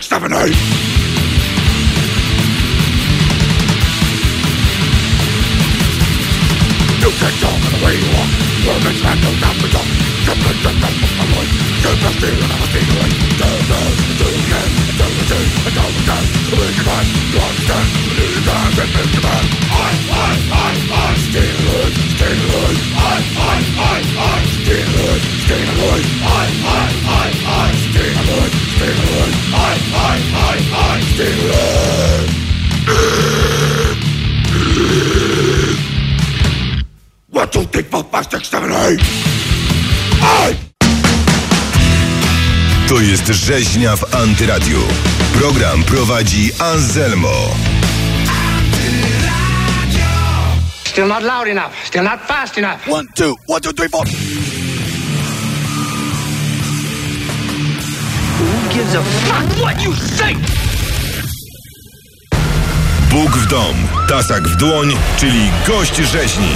six, seven, eight. You can talk in the way you walk. Women's man no time to talk. Come on, come on, come on, come on. Keep the steal and I'm a stealing. Do, do, do again. Do do, and do time. Lose your mind. You understand. Lose your time and miss your man. I, I, I, I. Steal it, steal it. I, I, I, I. Steal it, steal it. I, I, I, I. Steal it, To jest rzeźnia w Antyradiu. Program prowadzi Anselmo. Still not loud enough. Still not fast enough. One, two, one, two, three, four. Gives a fuck what you say? Bóg w dom, tasak w dłoń, czyli gość rzeźni.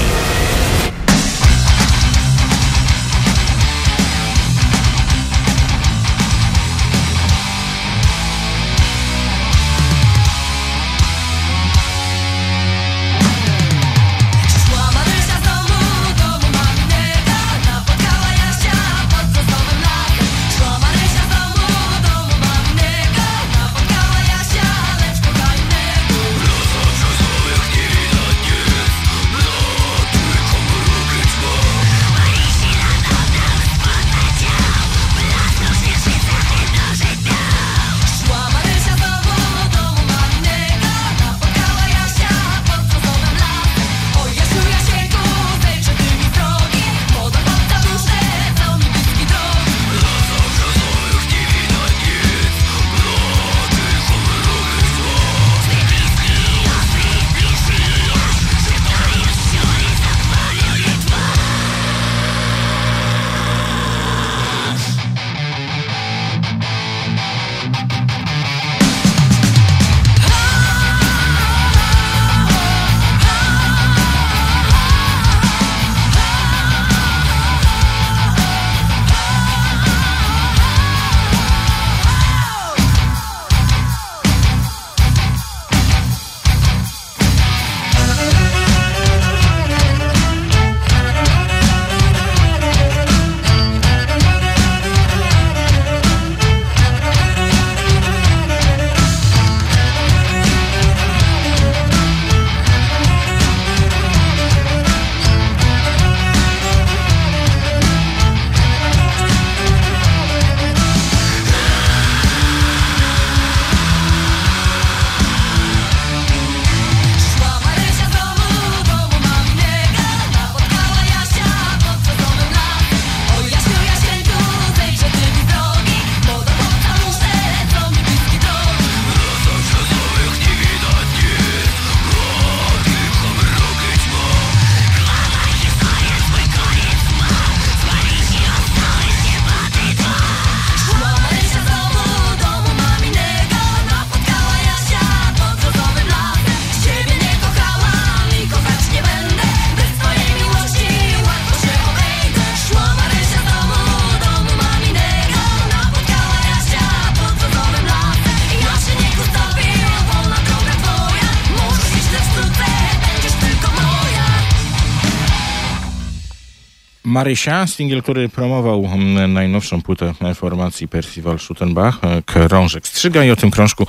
Marysia, singiel, który promował mm, najnowszą płytę formacji Percival Schuttenbach, e, Krążek Strzyga i o tym krążku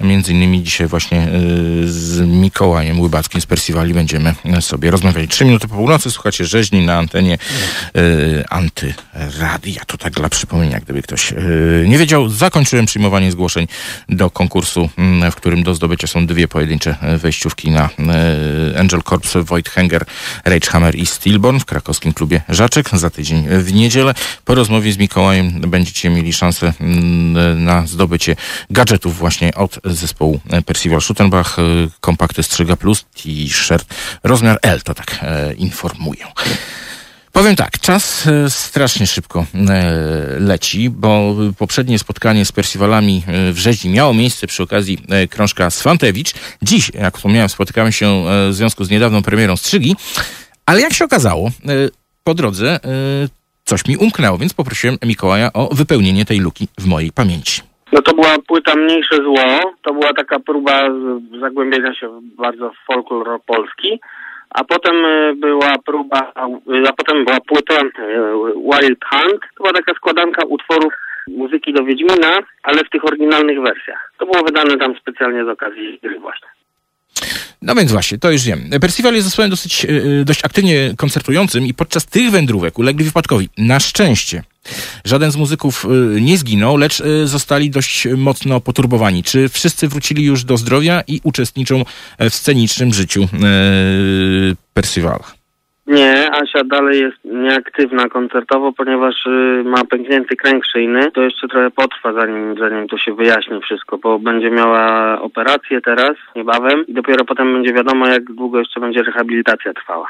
między innymi dzisiaj właśnie e, z Mikołajem Łybackim z Percivali będziemy sobie rozmawiali. Trzy minuty po północy, słuchacie rzeźni na antenie e, Antyradia. To tak dla przypomnienia, gdyby ktoś e, nie wiedział. Zakończyłem przyjmowanie zgłoszeń do konkursu, mm, w którym do zdobycia są dwie pojedyncze e, wejściówki na e, Angel Corps, Voigthanger, Ragehammer i Stillborn w krakowskim klubie Żaczek za tydzień w niedzielę. Po rozmowie z Mikołajem będziecie mieli szansę mm, na zdobycie gadżetów właśnie od zespołu Percival Schuttenbach, kompakty Strzyga Plus, t-shirt rozmiar L, to tak e, informuję. Powiem tak, czas e, strasznie szybko e, leci, bo poprzednie spotkanie z Percivalami e, w Rzezi miało miejsce przy okazji krążka Swantewicz. Dziś, jak wspomniałem, spotykamy się w związku z niedawną premierą Strzygi, ale jak się okazało, po drodze e, coś mi umknęło, więc poprosiłem Mikołaja o wypełnienie tej luki w mojej pamięci. No to była płyta Mniejsze Zło. To była taka próba zagłębienia się bardzo w folklor polski. A potem y, była próba, a potem była płyta y, Wild Hunt. To była taka składanka utworów muzyki do Wiedźmina, ale w tych oryginalnych wersjach. To było wydane tam specjalnie z okazji gry właśnie. No więc właśnie, to już wiem. Percival jest zespołem dosyć, e, dość aktywnie koncertującym i podczas tych wędrówek ulegli wypadkowi. Na szczęście żaden z muzyków e, nie zginął, lecz e, zostali dość mocno poturbowani. Czy wszyscy wrócili już do zdrowia i uczestniczą e, w scenicznym życiu e, Percivala? Nie, Asia dalej jest nieaktywna koncertowo, ponieważ y, ma pęknięty kręg szyjny. To jeszcze trochę potrwa, zanim, zanim to się wyjaśni wszystko, bo będzie miała operację teraz, niebawem i dopiero potem będzie wiadomo, jak długo jeszcze będzie rehabilitacja trwała.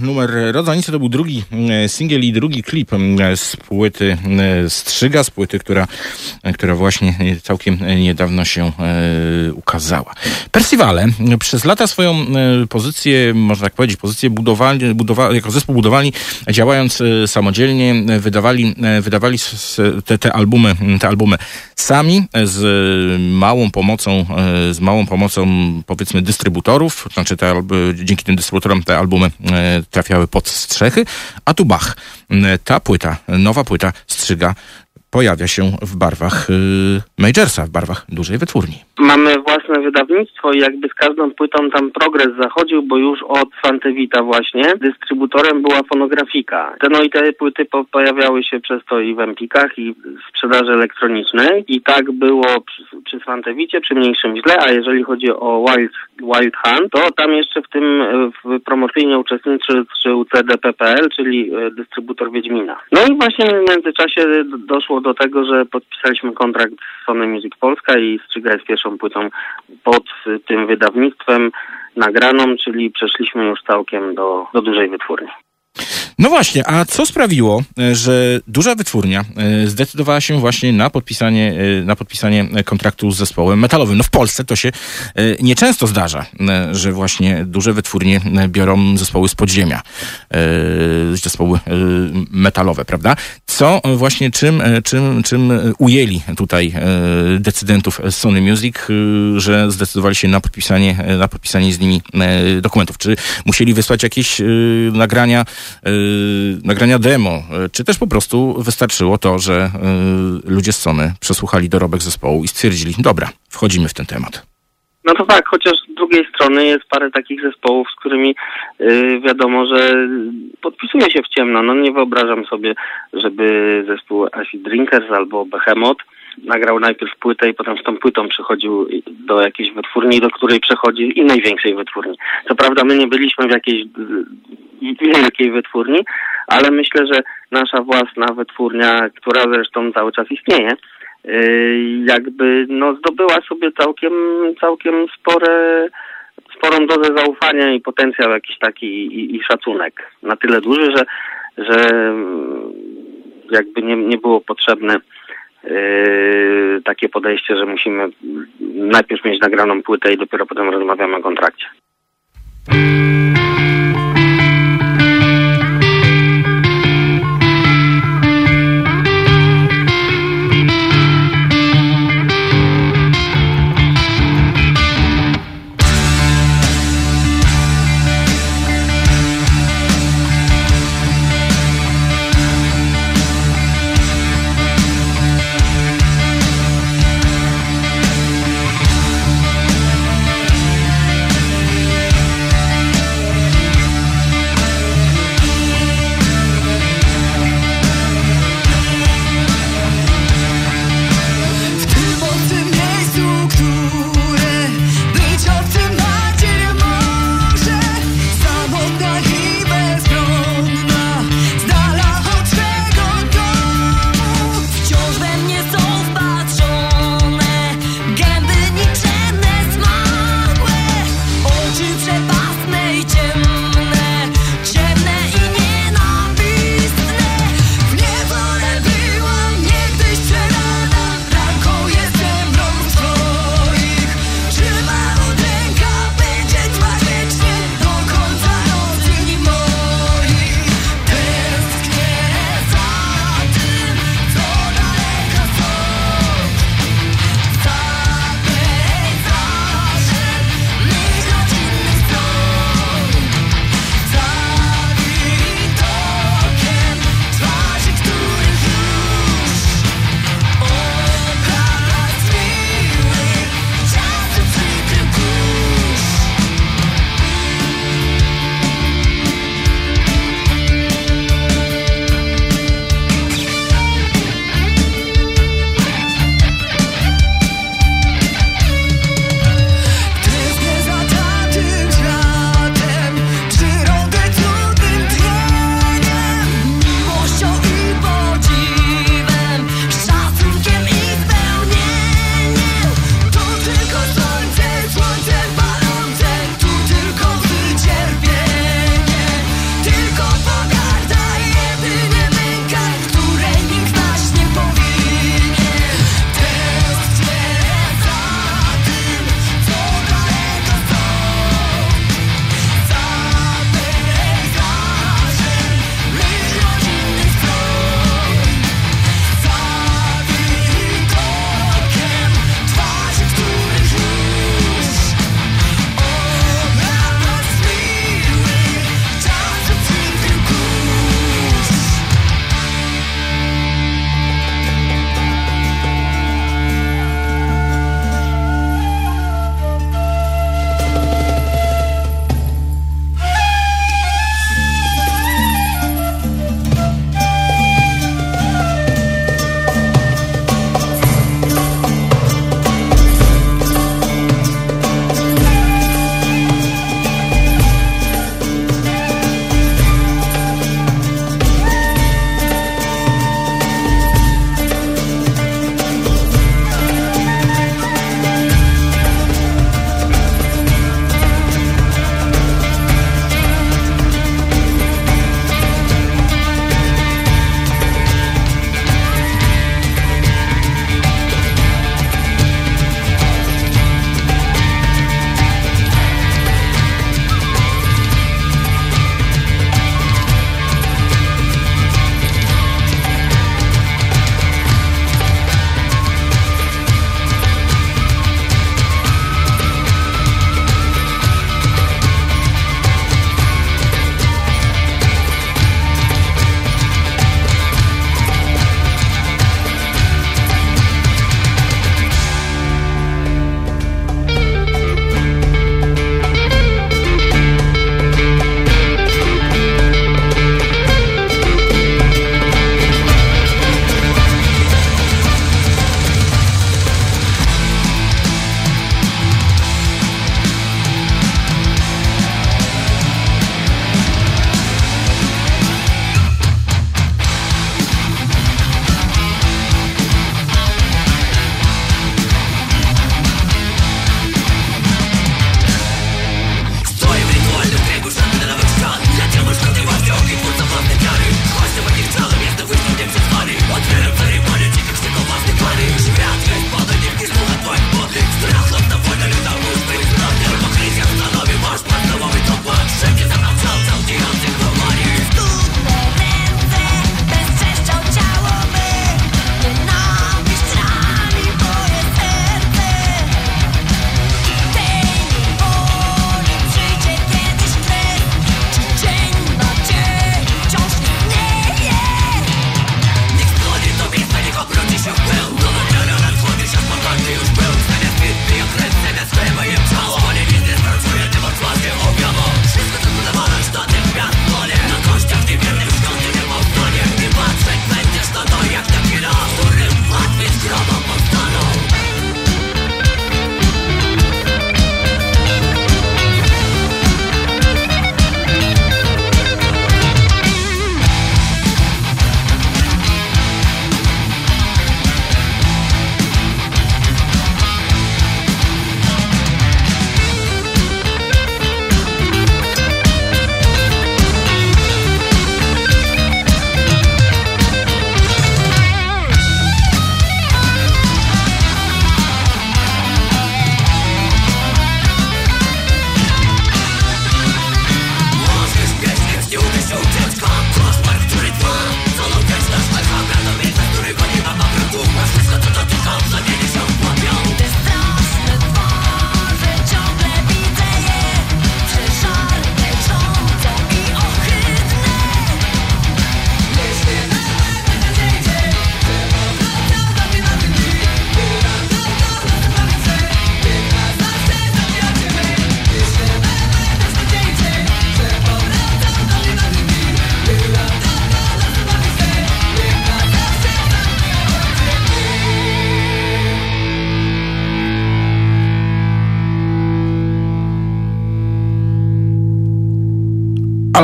Był numer Rodzanice, to był drugi e, singiel i drugi klip z płyty e, Strzyga, z płyty, która, która właśnie całkiem niedawno się e, ukazała. Percival przez lata swoją pozycję, można tak powiedzieć, pozycję budowali, budowa, jako zespół budowali, działając samodzielnie, wydawali, wydawali te, te albumy, te albumy sami, z małą pomocą, z małą pomocą powiedzmy dystrybutorów, znaczy te, dzięki tym dystrybutorom te albumy e, trafiały pod strzechy, a tu bach, m, ta płyta, nowa płyta Strzyga pojawia się w barwach y, Majorsa, w barwach dużej wytwórni. Mamy własne wydawnictwo i jakby z każdą płytą tam progres zachodził, bo już od Fantewita właśnie dystrybutorem była fonografika. Te, no i te płyty po, pojawiały się przez to i w Empikach i w sprzedaży elektronicznej i tak było przy, przy Fantewicie, przy mniejszym źle, a jeżeli chodzi o Wild, Wild Hunt, to tam jeszcze w tym e, w promocyjnie uczestniczył CDPPL, czyli e, dystrybutor Wiedźmina. No i właśnie w międzyczasie d- do tego, że podpisaliśmy kontrakt z Sony Music Polska i Strzyga jest pierwszą płytą pod tym wydawnictwem nagraną, czyli przeszliśmy już całkiem do, do dużej wytwórni. No właśnie, a co sprawiło, e, że duża wytwórnia e, zdecydowała się właśnie na podpisanie, e, na podpisanie kontraktu z zespołem metalowym? No w Polsce to się nieczęsto zdarza, że właśnie duże wytwórnie biorą zespoły z podziemia, zespoły metalowe, prawda? Co właśnie, czym, czym, czym ujęli tutaj decydentów Sony Music, że zdecydowali się na podpisanie, na podpisanie z nimi dokumentów? Czy musieli wysłać jakieś nagrania, nagrania demo, e, czy też po prostu wystarczyło to, że e, ludzie z Sony przesłuchali dorobek zespołu i stwierdzili, dobra, wchodzimy w ten temat. No to tak, chociaż z drugiej strony jest parę takich zespołów, z którymi y, wiadomo, że podpisuje się w ciemno. No nie wyobrażam sobie, żeby zespół Acid Drinkers albo Behemoth nagrał najpierw płytę i potem z tą płytą przychodził do jakiejś wytwórni, do której przechodzi innej większej wytwórni. Co prawda my nie byliśmy w jakiejś wielkiej wytwórni, ale myślę, że nasza własna wytwórnia, która zresztą cały czas istnieje, y, jakby no zdobyła sobie całkiem, całkiem spore, sporą dozę zaufania i potencjał jakiś taki i, i szacunek. Na tyle duży, że, że mm, jakby nie, nie było potrzebne yy, takie podejście, że musimy najpierw mieć nagraną płytę i dopiero potem rozmawiamy o kontrakcie.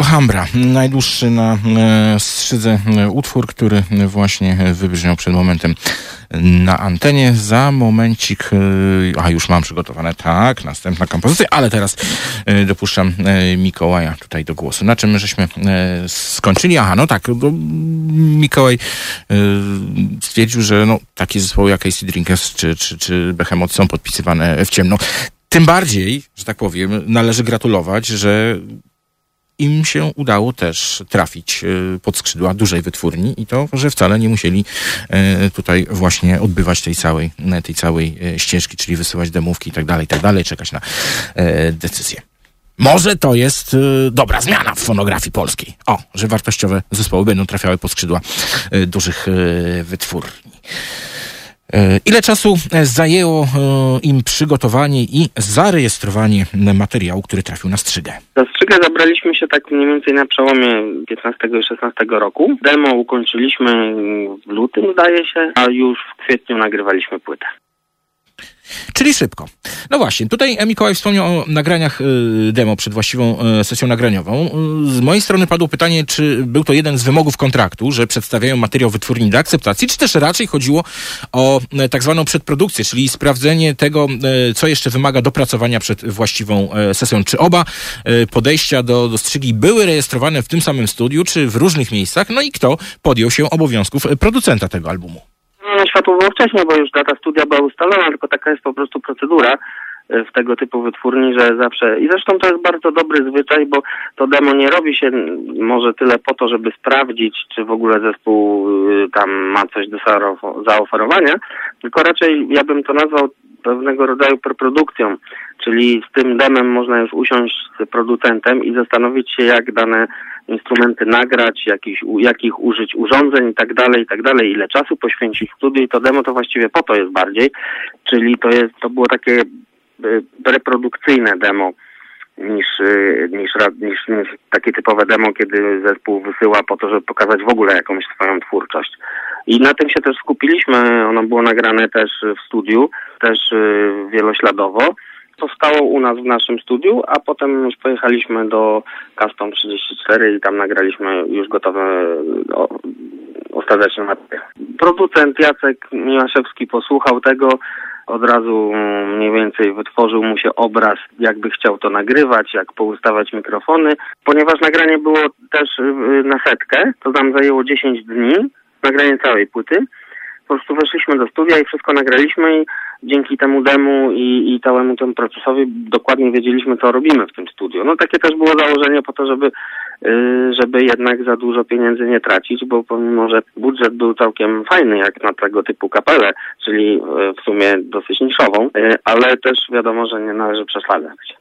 Alhambra, najdłuższy na e, skrzydze e, utwór, który właśnie wybrzmiał przed momentem na antenie. Za momencik, e, a już mam przygotowane, tak, następna kompozycja, ale teraz e, dopuszczam e, Mikołaja tutaj do głosu. Na czym żeśmy e, skończyli? Aha, no tak, Mikołaj e, stwierdził, że no, takie zespoły jak AC Drinkers czy, czy, czy Behemoth są podpisywane w ciemno. Tym bardziej, że tak powiem, należy gratulować, że im się udało też trafić e, pod skrzydła dużej wytwórni i to, że wcale nie musieli e, tutaj właśnie odbywać tej całej, tej całej e, ścieżki, czyli wysyłać demówki i tak dalej, i tak dalej, czekać na decyzję. Może to jest dobra zmiana w fonografii polskiej. O, że wartościowe zespoły będą trafiały pod skrzydła dużych wytwórni. E, Ile czasu e, zajęło e, im przygotowanie i zarejestrowanie materiału, który trafił na strzygę? Za strzygę zabraliśmy się tak mniej więcej na przełomie 15 i 16 roku. Demo ukończyliśmy w lutym, zdaje się, a już w kwietniu nagrywaliśmy płytę. Czyli szybko. No właśnie, tutaj Mikołaj wspomniał o nagraniach y, demo przed właściwą y, sesją nagraniową. Y, Z mojej strony padło pytanie, czy był to jeden z wymogów kontraktu, że przedstawiają materiał wytwórni do akceptacji, czy też raczej chodziło o tak zwaną przedprodukcję, czyli sprawdzenie tego, co jeszcze wymaga dopracowania przed właściwą sesją. Czy oba podejścia do, do strzygi były rejestrowane w tym samym studiu, czy w różnych miejscach? No i kto podjął się obowiązków producenta tego albumu? Światło było wcześniej, bo już data studia była ustalona, tylko taka jest po prostu procedura e, w tego typu wytwórni, że zawsze... I zresztą to jest bardzo dobry zwyczaj, bo to demo nie robi się może tyle po to, żeby sprawdzić, czy w ogóle zespół y, tam ma coś do zaof- zaoferowania, tylko raczej ja bym to nazwał pewnego rodzaju preprodukcją, czyli z tym demem można już usiąść z producentem i zastanowić się, jak dane instrumenty nagrać, jakich, jakich użyć urządzeń i tak dalej, i tak dalej, ile czasu poświęcić studiu i to demo to właściwie po to jest bardziej, czyli to jest, to było takie y, reprodukcyjne demo niż, y, niż, niż, niż takie typowe demo, kiedy zespół wysyła po to, żeby pokazać w ogóle jakąś swoją twórczość. I na tym się też skupiliśmy, ono było nagrane też w studiu, też y, wielośladowo. Powstało u nas w naszym studiu, a potem już pojechaliśmy do Custom 34 i tam nagraliśmy już gotowe ostateczne materiały. Producent Jacek Miłaszewski posłuchał tego, od razu mm, mniej więcej wytworzył mu się obraz, jakby chciał to nagrywać, jak poustawiać mikrofony. Ponieważ nagranie było też y, na setkę, to nam zajęło 10 dni, nagranie całej płyty. Po prostu weszliśmy do studia i wszystko nagraliśmy i dzięki temu demu i, i całemu temu procesowi dokładnie wiedzieliśmy, co robimy w tym studiu. No takie też było założenie po to, żeby, y, żeby jednak za dużo pieniędzy nie tracić, bo pomimo, że budżet był całkiem fajny jak na tego typu kapelę, czyli y, w sumie dosyć niszową, y, ale też wiadomo, że nie należy przeszladzać.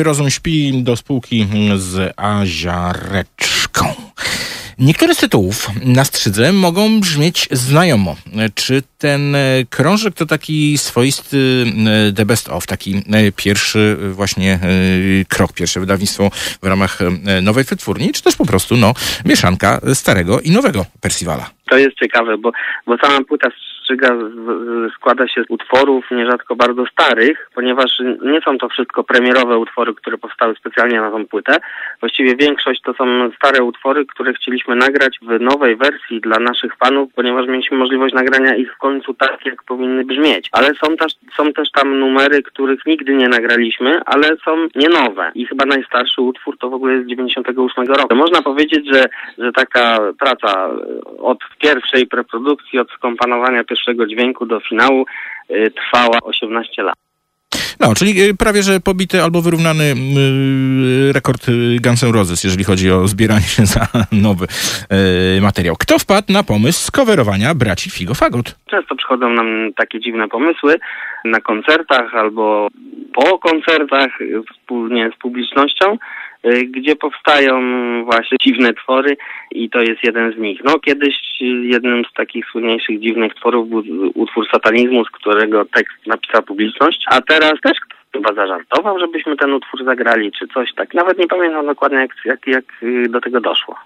Gdy rozum śpi do spółki z Aziareczką. Niektóre z tytułów na skrzydle mogą brzmieć znajomo. Czy ten e, krążek to taki swoisty e, The Best of, taki e, pierwszy właśnie krok, pierwsze wydawnictwo w ramach nowej wytwórni, czy też po prostu no, mieszanka starego i nowego Percivala? To jest ciekawe, bo, bo sama płyta Strzyga składa się z utworów nierzadko bardzo starych, ponieważ nie są to wszystko premierowe utwory, które powstały specjalnie na tą płytę. Właściwie większość to są stare utwory, które chcieliśmy nagrać w nowej wersji dla naszych fanów, ponieważ mieliśmy możliwość nagrania ich w końcu tak, jak powinny brzmieć. Ale są też, są też tam numery, których nigdy nie nagraliśmy, ale są nie nowe. I chyba najstarszy utwór to w ogóle jest z 98 roku. Można powiedzieć, że, że taka praca od pierwszej preprodukcji, od skomponowania pierwszego dźwięku do finału y, trwała 18 lat. No, czyli y, prawie, że pobity albo wyrównany y, rekord Guns N' Roses, jeżeli chodzi o zbieranie się za nowy materiał. Kto wpadł na pomysł skowerowania braci Figo Fagot? Często przychodzą nam takie dziwne pomysły na koncertach albo po koncertach wspólnie z publicznością, gdzie powstają właśnie dziwne twory i to jest jeden z nich. No kiedyś y, jednym z takich słynniejszych dziwnych tworów był utwór Satanizmu, z którego tekst napisała publiczność, a teraz też chyba zażartował, żebyśmy ten utwór zagrali, czy coś tak. Nawet nie pamiętam dokładnie jak, jak, jak y, do tego doszło.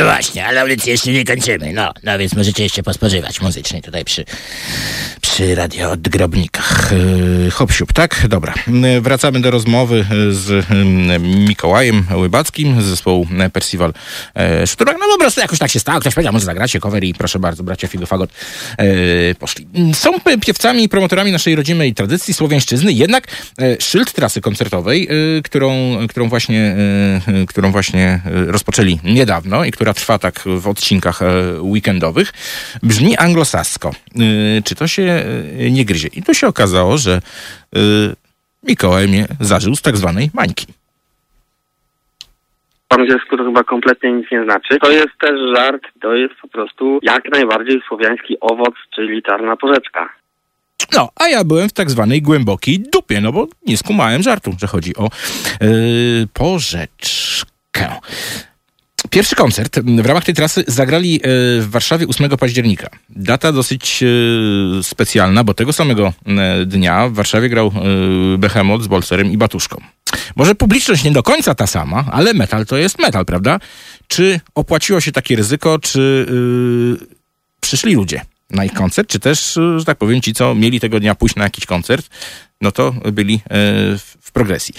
Dawaj. właśnie, ale audycji jeszcze nie kończymy. No, no więc możecie jeszcze pospożywać muzycznie tutaj przy, przy radio odgrobnikach. Yy, tak? Dobra. Yy, Wracamy do rozmowy z yy, Mikołajem Łybackim z zespołu Percival yy, Szturek. No po prostu jakoś tak się stało. Ktoś powiedział, może zagracie cover i proszę bardzo, bracia Figofagot yy, poszli. Są piewcami i promotorami naszej rodzimej tradycji słowiańszczyzny, jednak yy, szyld trasy koncertowej, którą, którą właśnie, którą właśnie rozpoczęli niedawno i która trwa tak w odcinkach yy, weekendowych, brzmi anglosasko. Yy, czy to się yy, nie gryzie? I tu się okazało, że Mikołaj mnie zażył z tak zwanej mańki. Po angielsku to chyba kompletnie nic nie znaczy. To jest też żart, to jest po prostu jak najbardziej słowiański owoc, czyli czarna porzeczka. No, a ja byłem w tak zwanej głębokiej dupie, no bo nie skumałem żartu, że chodzi o yy, porzeczkę. Pierwszy koncert w ramach tej trasy zagrali yy, w Warszawie 8 października. Data dosyć yy, specjalna, bo tego samego yy, dnia w Warszawie grał yy, Behemoth z Bolcerem i Batuszką. Może publiczność nie do końca ta sama, ale metal to jest metal, prawda? Czy opłaciło się takie ryzyko, czy yy, przyszli ludzie na ich koncert, czy też, że tak powiem, ci, co mieli tego dnia pójść na jakiś koncert, no to byli y, w, w progresji.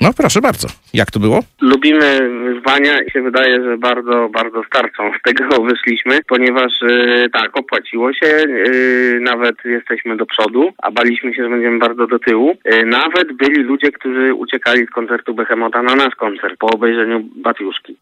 No proszę bardzo, jak to było? Lubimy wyzwania i się wydaje, że bardzo, bardzo starczą. Z tego wyszliśmy, ponieważ e, tak, opłaciło się, e, nawet jesteśmy do przodu, a baliśmy się, że będziemy bardzo do tyłu. E, nawet byli ludzie, którzy uciekali z koncertu Behemota na nasz koncert po obejrzeniu Batiuszki.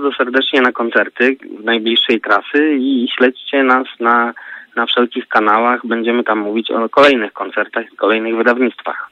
Bardzo serdecznie na koncerty najbliższej trasy i śledźcie nas na, na wszelkich kanałach. Będziemy tam mówić o kolejnych koncertach i kolejnych wydawnictwach.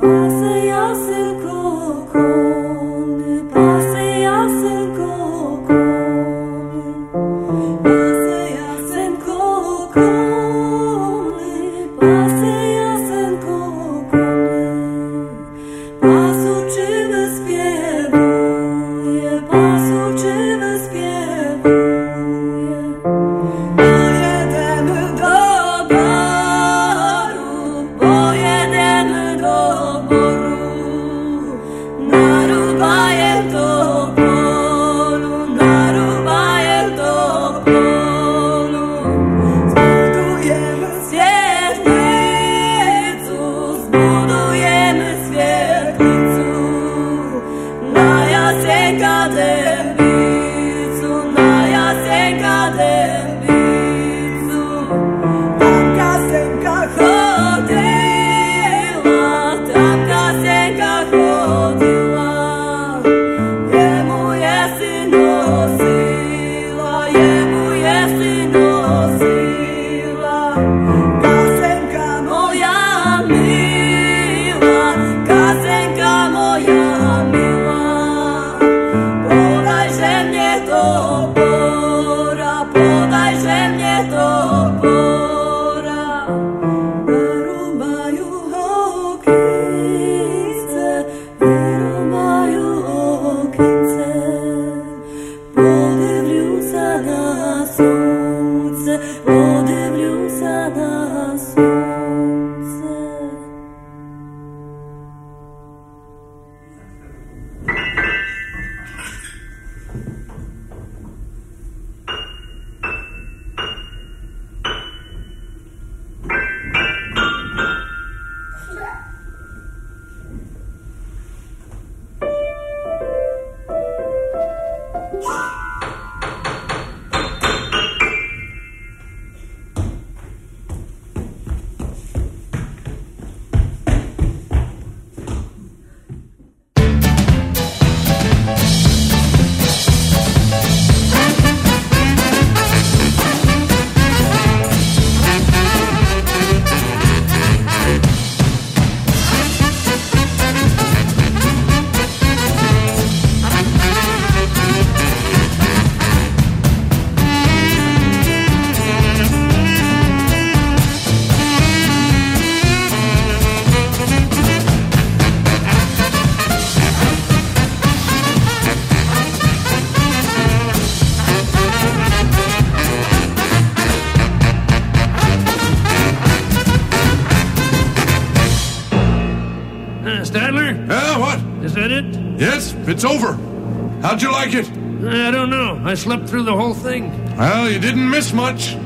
Oh. slept through the whole thing. Well, you didn't miss much.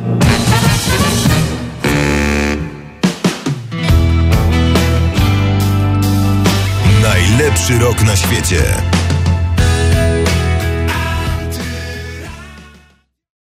Najlepszy rok na świecie.